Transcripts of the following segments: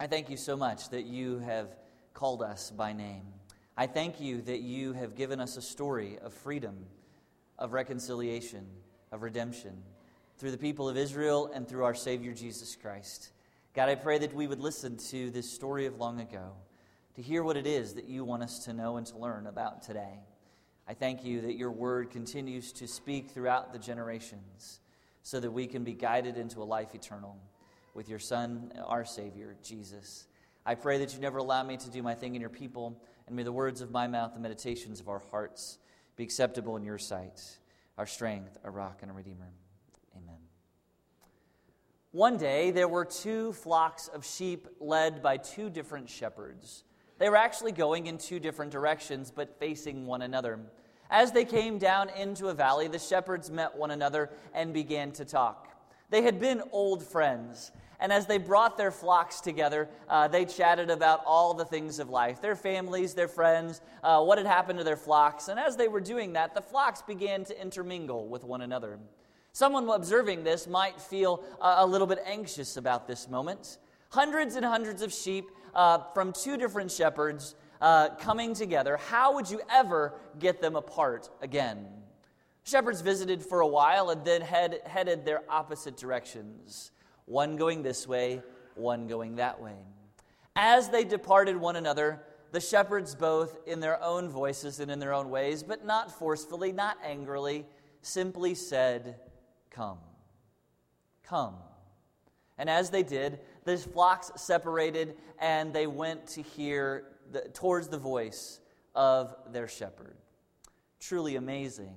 I thank you so much that you have called us by name. I thank you that you have given us a story of freedom, of reconciliation, of redemption through the people of Israel and through our Savior Jesus Christ. God, I pray that we would listen to this story of long ago, to hear what it is that you want us to know and to learn about today. I thank you that your word continues to speak throughout the generations so that we can be guided into a life eternal with your Son, our Savior, Jesus. I pray that you never allow me to do my thing in your people, and may the words of my mouth, the meditations of our hearts, be acceptable in your sight, our strength, our rock, and a redeemer. Amen. One day, there were two flocks of sheep led by two different shepherds. They were actually going in two different directions, but facing one another. As they came down into a valley, the shepherds met one another and began to talk. They had been old friends, and as they brought their flocks together, uh, they chatted about all the things of life their families, their friends, uh, what had happened to their flocks. And as they were doing that, the flocks began to intermingle with one another. Someone observing this might feel uh, a little bit anxious about this moment. Hundreds and hundreds of sheep uh, from two different shepherds uh, coming together. How would you ever get them apart again? Shepherds visited for a while and then head, headed their opposite directions one going this way, one going that way. As they departed one another, the shepherds, both in their own voices and in their own ways, but not forcefully, not angrily, simply said, Come. Come. And as they did, the flocks separated and they went to hear the, towards the voice of their shepherd. Truly amazing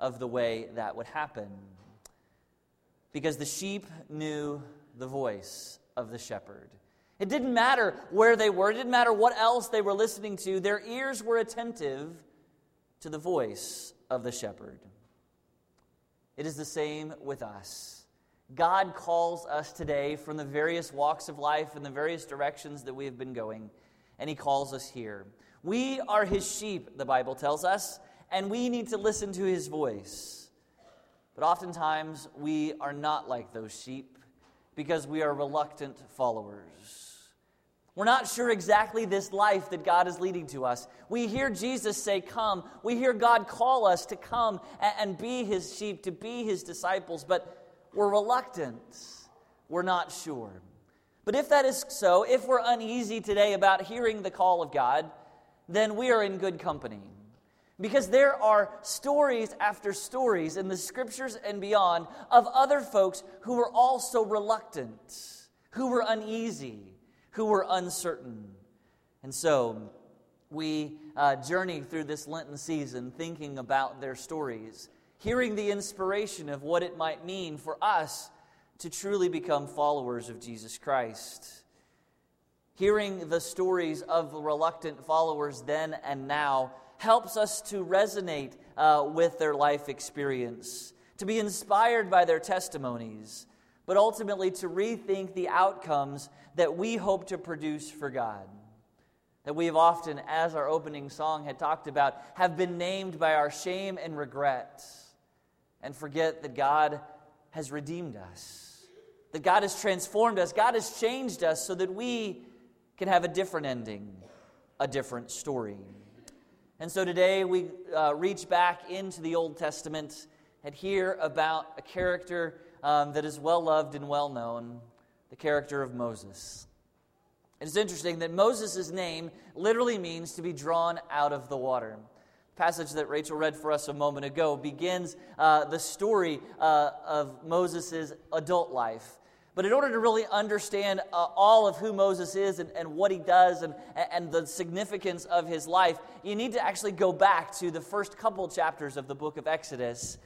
of the way that would happen because the sheep knew the voice of the shepherd. It didn't matter where they were, it didn't matter what else they were listening to, their ears were attentive to the voice of the shepherd. It is the same with us. God calls us today from the various walks of life and the various directions that we have been going, and He calls us here. We are His sheep, the Bible tells us, and we need to listen to His voice. But oftentimes, we are not like those sheep because we are reluctant followers. We're not sure exactly this life that God is leading to us. We hear Jesus say, Come. We hear God call us to come and be His sheep, to be His disciples, but we're reluctant. We're not sure. But if that is so, if we're uneasy today about hearing the call of God, then we are in good company. Because there are stories after stories in the scriptures and beyond of other folks who were also reluctant, who were uneasy, who were uncertain. And so we uh, journey through this Lenten season thinking about their stories, hearing the inspiration of what it might mean for us to truly become followers of Jesus Christ. Hearing the stories of reluctant followers then and now helps us to resonate uh, with their life experience, to be inspired by their testimonies, but ultimately to rethink the outcomes that we hope to produce for God. That we have often, as our opening song had talked about, have been named by our shame and regret, and forget that God has redeemed us, that God has transformed us, God has changed us so that we can have a different ending, a different story. And so today we uh, reach back into the Old Testament and hear about a character um, that is well loved and well known the character of Moses. It's interesting that Moses' name literally means to be drawn out of the water. The passage that Rachel read for us a moment ago begins uh, the story uh, of Moses' adult life. But in order to really understand uh, all of who Moses is and, and what he does and, and the significance of his life, you need to actually go back to the first couple chapters of the book of Exodus.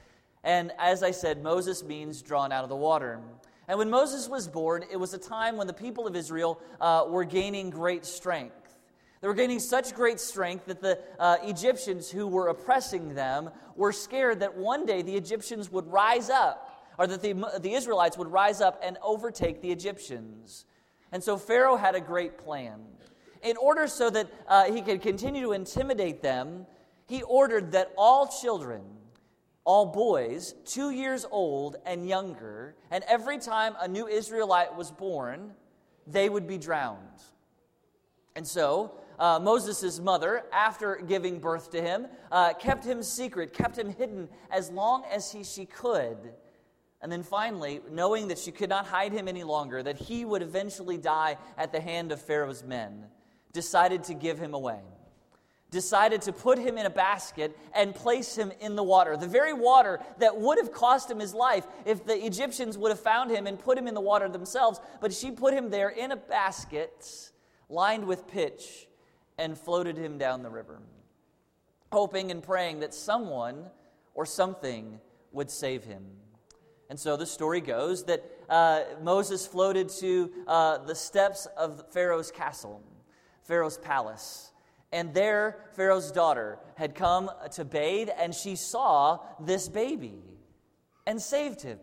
And as I said, Moses means drawn out of the water. And when Moses was born, it was a time when the people of Israel uh, were gaining great strength. They were gaining such great strength that the uh, Egyptians who were oppressing them were scared that one day the Egyptians would rise up or that the, the Israelites would rise up and overtake the Egyptians. And so Pharaoh had a great plan. In order so that uh, he could continue to intimidate them, he ordered that all children, all boys, two years old and younger, and every time a new Israelite was born, they would be drowned. And so, uh, Moses' mother, after giving birth to him, uh, kept him secret, kept him hidden as long as he, she could. And then finally, knowing that she could not hide him any longer, that he would eventually die at the hand of Pharaoh's men, decided to give him away. Decided to put him in a basket and place him in the water. The very water that would have cost him his life if the Egyptians would have found him and put him in the water themselves. But she put him there in a basket lined with pitch and floated him down the river, hoping and praying that someone or something would save him. And so the story goes that uh, Moses floated to uh, the steps of Pharaoh's castle, Pharaoh's palace. And there, Pharaoh's daughter had come to bathe, and she saw this baby and saved him,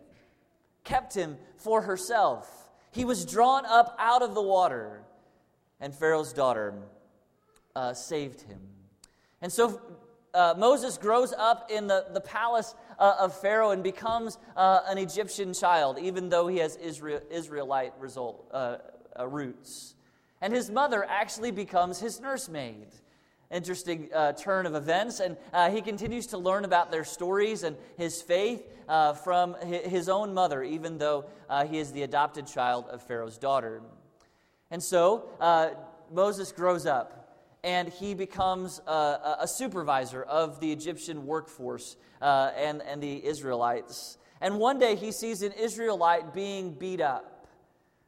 kept him for herself. He was drawn up out of the water, and Pharaoh's daughter uh, saved him. And so uh, Moses grows up in the, the palace uh, of Pharaoh and becomes uh, an Egyptian child, even though he has Israel, Israelite result, uh, uh, roots. And his mother actually becomes his nursemaid. Interesting uh, turn of events. And he continues to learn about their stories and his faith from his own mother, even though he is the adopted child of Pharaoh's daughter. And so Moses grows up and he becomes a, a supervisor of the Egyptian workforce uh, and, and the Israelites. And one day he sees an Israelite being beat up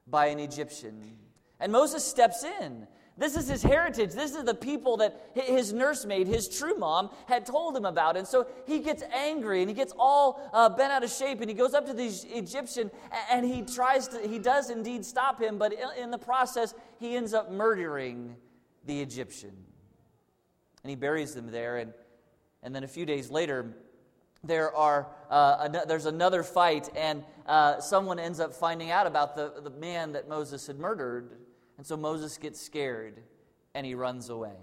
by an Egyptian. And Moses steps in. This is his heritage. This is the people that his nursemaid, his true mom, had told him about. And so he gets angry and he gets all uh, bent out of shape and he goes up to the Egyptian and he tries to, he does indeed stop him, but in the process, he ends up murdering the Egyptian. And he buries them there. And, and then a few days later, there are, uh, an- there's another fight, and uh, someone ends up finding out about the, the man that Moses had murdered. And so Moses gets scared and he runs away.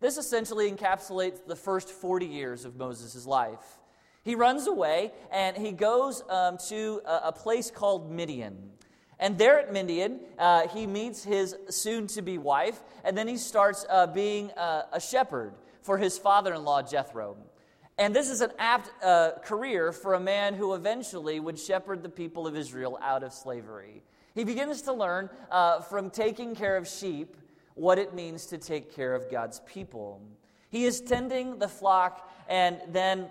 This essentially encapsulates the first 40 years of Moses' life. He runs away and he goes um, to a, a place called Midian. And there at Midian, uh, he meets his soon to be wife, and then he starts uh, being uh, a shepherd for his father in law, Jethro. And this is an apt uh, career for a man who eventually would shepherd the people of Israel out of slavery. He begins to learn uh, from taking care of sheep what it means to take care of God's people. He is tending the flock, and then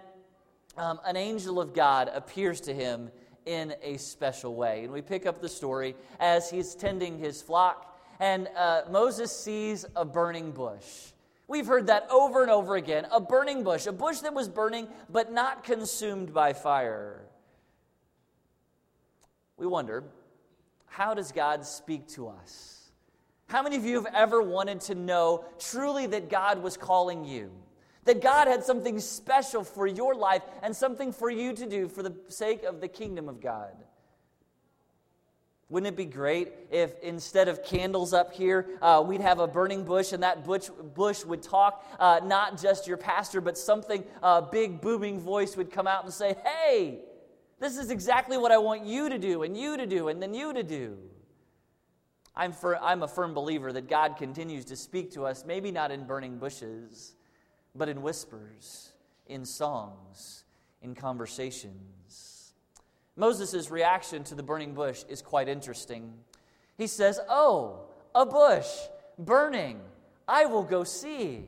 um, an angel of God appears to him in a special way. And we pick up the story as he's tending his flock, and uh, Moses sees a burning bush. We've heard that over and over again a burning bush, a bush that was burning but not consumed by fire. We wonder how does God speak to us? How many of you have ever wanted to know truly that God was calling you? That God had something special for your life and something for you to do for the sake of the kingdom of God. Wouldn't it be great if instead of candles up here, uh, we'd have a burning bush and that bush, bush would talk, uh, not just your pastor, but something, a uh, big booming voice would come out and say, Hey, this is exactly what I want you to do, and you to do, and then you to do. I'm, I'm a firm believer that God continues to speak to us, maybe not in burning bushes, but in whispers, in songs, in conversations. Moses' reaction to the burning bush is quite interesting. He says, Oh, a bush burning. I will go see.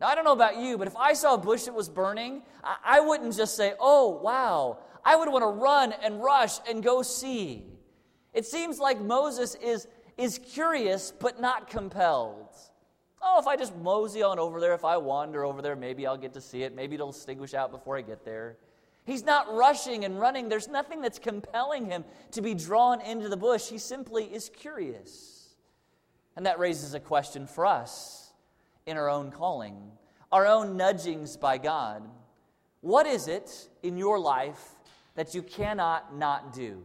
Now, I don't know about you, but if I saw a bush that was burning, I, I wouldn't just say, Oh, wow. I would want to run and rush and go see. It seems like Moses is, is curious but not compelled. Oh, if I just mosey on over there, if I wander over there, maybe I'll get to see it. Maybe it'll extinguish out before I get there. He's not rushing and running. There's nothing that's compelling him to be drawn into the bush. He simply is curious. And that raises a question for us in our own calling, our own nudgings by God. What is it in your life that you cannot not do?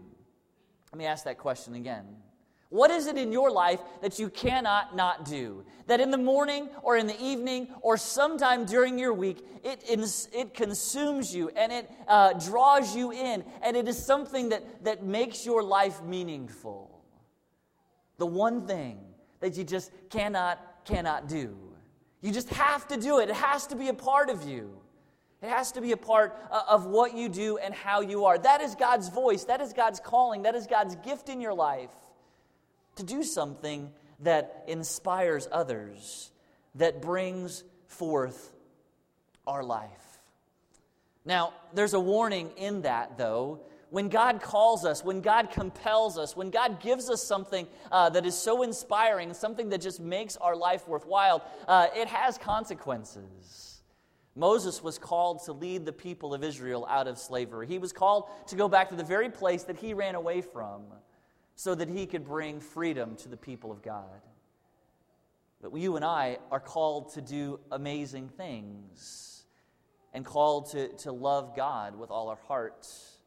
Let me ask that question again. What is it in your life that you cannot not do? That in the morning or in the evening or sometime during your week, it, it consumes you and it uh, draws you in, and it is something that, that makes your life meaningful. the one thing that you just cannot, cannot do. You just have to do it, it has to be a part of you. It has to be a part uh, of what you do and how you are. That is God's voice. That is God's calling. That is God's gift in your life to do something that inspires others, that brings forth our life. Now, there's a warning in that, though. When God calls us, when God compels us, when God gives us something uh, that is so inspiring, something that just makes our life worthwhile, uh, it has consequences. Moses was called to lead the people of Israel out of slavery. He was called to go back to the very place that he ran away from so that he could bring freedom to the people of God. But you and I are called to do amazing things and called to, to love God with all our hearts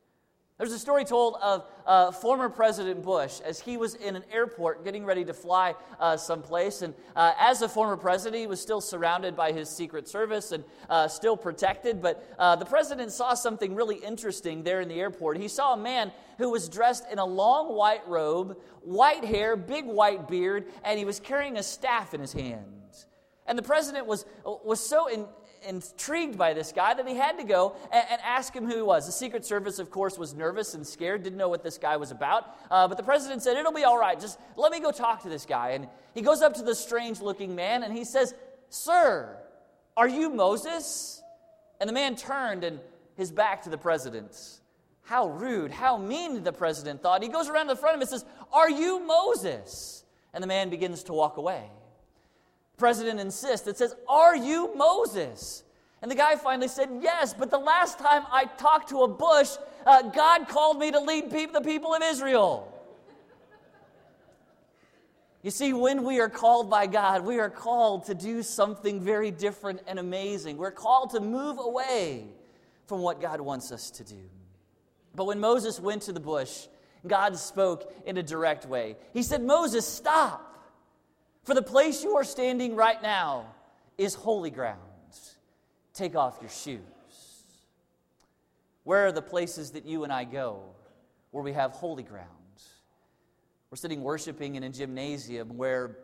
there's a story told of uh, former President Bush as he was in an airport getting ready to fly uh, someplace. And uh, as a former president, he was still surrounded by his Secret Service and uh, still protected. But uh, the president saw something really interesting there in the airport. He saw a man who was dressed in a long white robe, white hair, big white beard, and he was carrying a staff in his hand. And the president was, was so in, intrigued by this guy that he had to go and, and, ask him who he was. The Secret Service, of course, was nervous and scared, didn't know what this guy was about. Uh, but the president said, It'll be all right. Just let me go talk to this guy. And he goes up to the strange looking man and he says, Sir, are you Moses? And the man turned and his back to the president. How rude, how mean, the president thought. He goes around to the front of him and says, Are you Moses? And the man begins to walk away president insists. It says, Are you Moses? And the guy finally said, Yes, but the last time I talked to a bush, uh, God called me to lead the people of Israel. You see, when we are called by God, we are called to do something very different and amazing. We're called to move away from what God wants us to do. But when Moses went to the bush, God spoke in a direct way. He said, Moses, stop. For the place you are standing right now is holy ground. Take off your shoes. Where are the places that you and I go where we have holy ground? We're sitting worshiping in a gymnasium where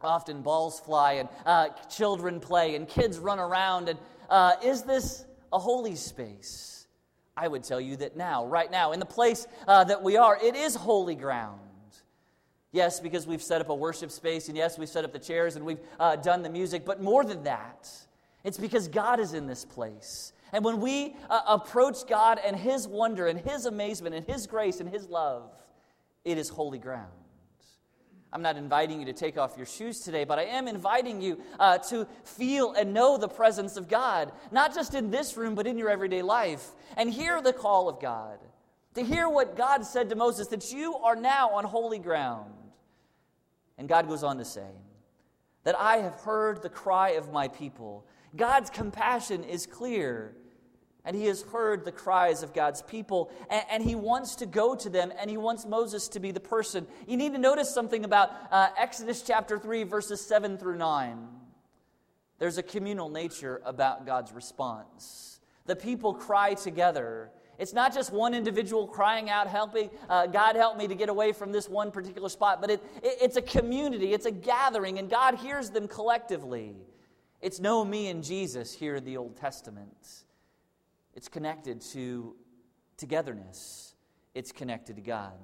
often balls fly and uh, children play and kids run around. And uh, is this a holy space? I would tell you that now, right now, in the place uh, that we are, it is holy ground. Yes, because we've set up a worship space, and yes, we've set up the chairs and we've uh, done the music, but more than that, it's because God is in this place. And when we uh, approach God and His wonder and His amazement and His grace and His love, it is holy ground. I'm not inviting you to take off your shoes today, but I am inviting you uh, to feel and know the presence of God, not just in this room, but in your everyday life, and hear the call of God. To hear what God said to Moses, that you are now on holy ground. And God goes on to say, That I have heard the cry of my people. God's compassion is clear, and He has heard the cries of God's people, and, and He wants to go to them, and He wants Moses to be the person. You need to notice something about uh, Exodus chapter 3, verses 7 through 9. There's a communal nature about God's response. The people cry together it's not just one individual crying out, helping, uh, God help me to get away from this one particular spot, but it, it, it's a community, it's a gathering, and God hears them collectively. It's no me and Jesus here in the Old Testament. It's connected to togetherness, it's connected to God.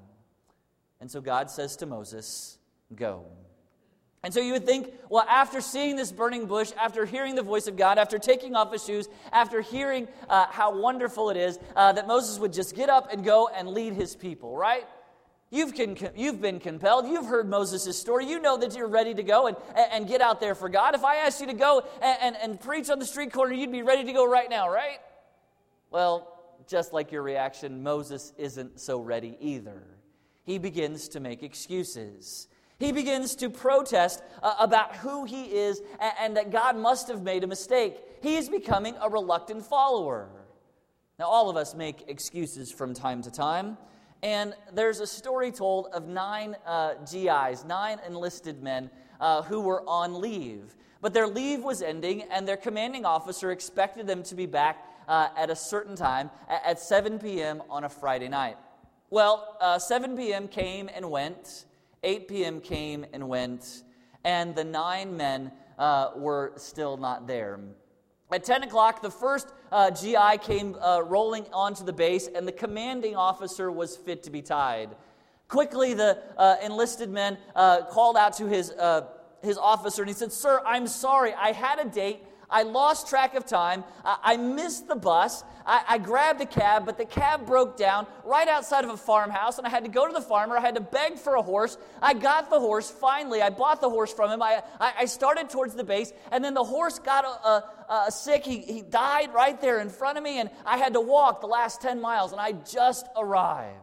And so God says to Moses, Go. And so you would think, well, after seeing this burning bush, after hearing the voice of God, after taking off his shoes, after hearing uh, how wonderful it is, uh, that Moses would just get up and go and lead his people, right? You've, con- you've been compelled. You've heard Moses' story. You know that you're ready to go and, and get out there for God. If I asked you to go and, and, and preach on the street corner, you'd be ready to go right now, right? Well, just like your reaction, Moses isn't so ready either. He begins to make excuses. He begins to protest uh, about who he is and, and that God must have made a mistake. He is becoming a reluctant follower. Now, all of us make excuses from time to time. And there's a story told of nine uh, GIs, nine enlisted men uh, who were on leave. But their leave was ending, and their commanding officer expected them to be back uh, at a certain time, at 7 p.m. on a Friday night. Well, uh, 7 p.m. came and went, 8 p.m. came and went, and the nine men uh, were still not there. At 10 o'clock, the first uh, GI came uh, rolling onto the base, and the commanding officer was fit to be tied. Quickly, the uh, enlisted men uh, called out to his, uh, his officer, and he said, Sir, I'm sorry. I had a date. I lost track of time. I, I missed the bus. I, I, grabbed a cab, but the cab broke down right outside of a farmhouse, and I had to go to the farmer. I had to beg for a horse. I got the horse. Finally, I bought the horse from him. I, I, I started towards the base, and then the horse got a, a, a sick. He, he died right there in front of me, and I had to walk the last 10 miles, and I just arrived.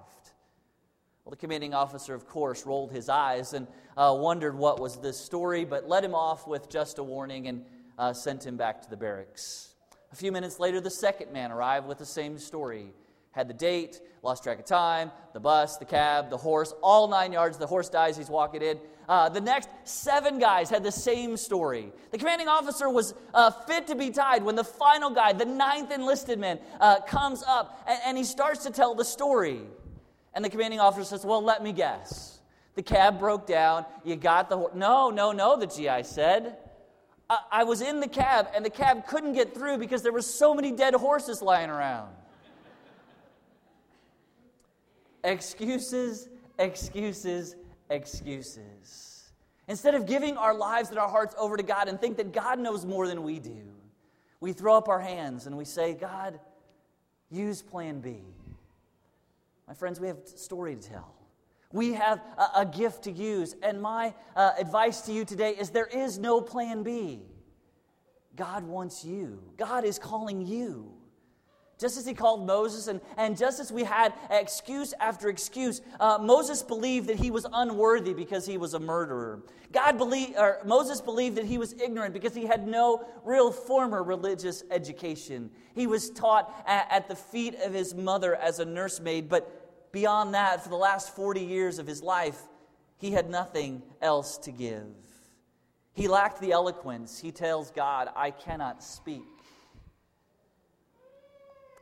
Well, the commanding officer, of course, rolled his eyes and uh, wondered what was this story, but let him off with just a warning and uh, sent him back to the barracks. A few minutes later, the second man arrived with the same story. Had the date, lost track of time, the bus, the cab, the horse, all nine yards. The horse dies, he's walking in. Uh, the next seven guys had the same story. The commanding officer was uh, fit to be tied when the final guy, the ninth enlisted man, uh, comes up and, and he starts to tell the story. And the commanding officer says, Well, let me guess. The cab broke down. You got the horse. No, no, no, the GI said. I, was in the cab, and the cab couldn't get through because there were so many dead horses lying around. excuses, excuses, excuses. Instead of giving our lives and our hearts over to God and think that God knows more than we do, we throw up our hands and we say, God, use plan B. My friends, we have a story to tell. We have a, a gift to use. And my uh, advice to you today is there is no plan B. God wants you, God is calling you. Just as he called Moses, and, and just as we had excuse after excuse, uh, Moses believed that he was unworthy because he was a murderer. God believed, or Moses believed that he was ignorant because he had no real former religious education. He was taught at, at the feet of his mother as a nursemaid, but beyond that, for the last 40 years of his life, he had nothing else to give. He lacked the eloquence. He tells God, I cannot speak.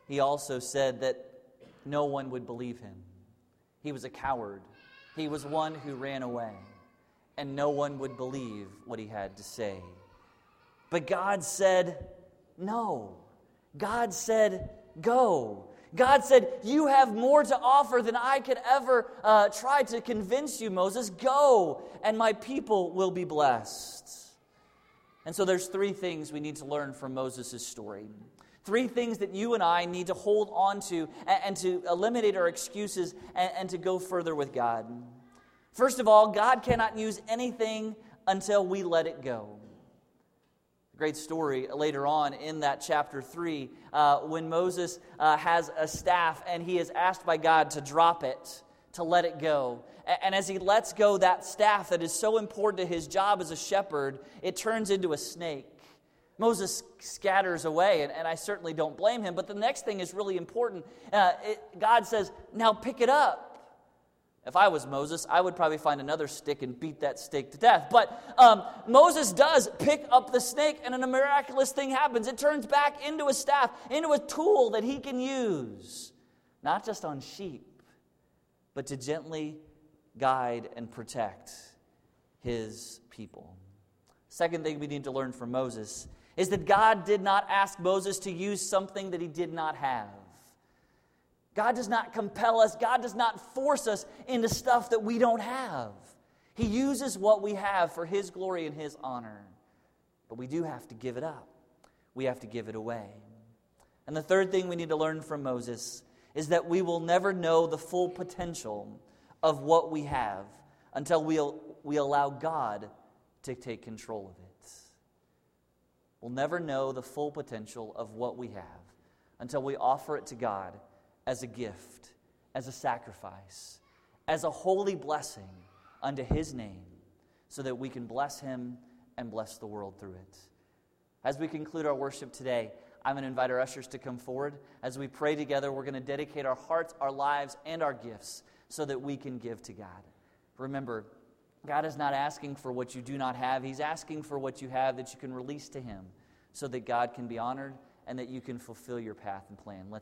He also said that no one would believe him. He was a coward. He was one who ran away, and no one would believe what he had to say. But God said, No. God said, Go. God said, You have more to offer than I could ever uh, try to convince you, Moses. Go, and my people will be blessed. And so there's three things we need to learn from Moses' story. Three things that you and I need to hold on to and, and to eliminate our excuses and, and to go further with God. First of all, God cannot use anything until we let it go great story later on in that chapter 3 uh, when Moses uh, has a staff and he is asked by God to drop it, to let it go. And as he lets go that staff that is so important to his job as a shepherd, it turns into a snake. Moses scatters away, and, and I certainly don't blame him. But the next thing is really important. Uh, it, God says, Now pick it up. If I was Moses, I would probably find another stick and beat that stick to death. But um, Moses does pick up the snake, and a miraculous thing happens. It turns back into a staff, into a tool that he can use, not just on sheep, but to gently guide and protect his people. Second thing we need to learn from Moses is that God did not ask Moses to use something that he did not have. God does not compel us, God does not force us into stuff that we don't have. He uses what we have for His glory and His honor. But we do have to give it up, we have to give it away. And the third thing we need to learn from Moses is that we will never know the full potential of what we have until we, we allow God to take control of it. We'll never know the full potential of what we have until we offer it to God as a gift, as a sacrifice, as a holy blessing unto His name, so that we can bless Him and bless the world through it. As we conclude our worship today, I'm going to invite our ushers to come forward. As we pray together, we're going to dedicate our hearts, our lives, and our gifts so that we can give to God. Remember, God is not asking for what you do not have, He's asking for what you have that you can release to Him so that God can be honored and that you can fulfill your path and plan. Let's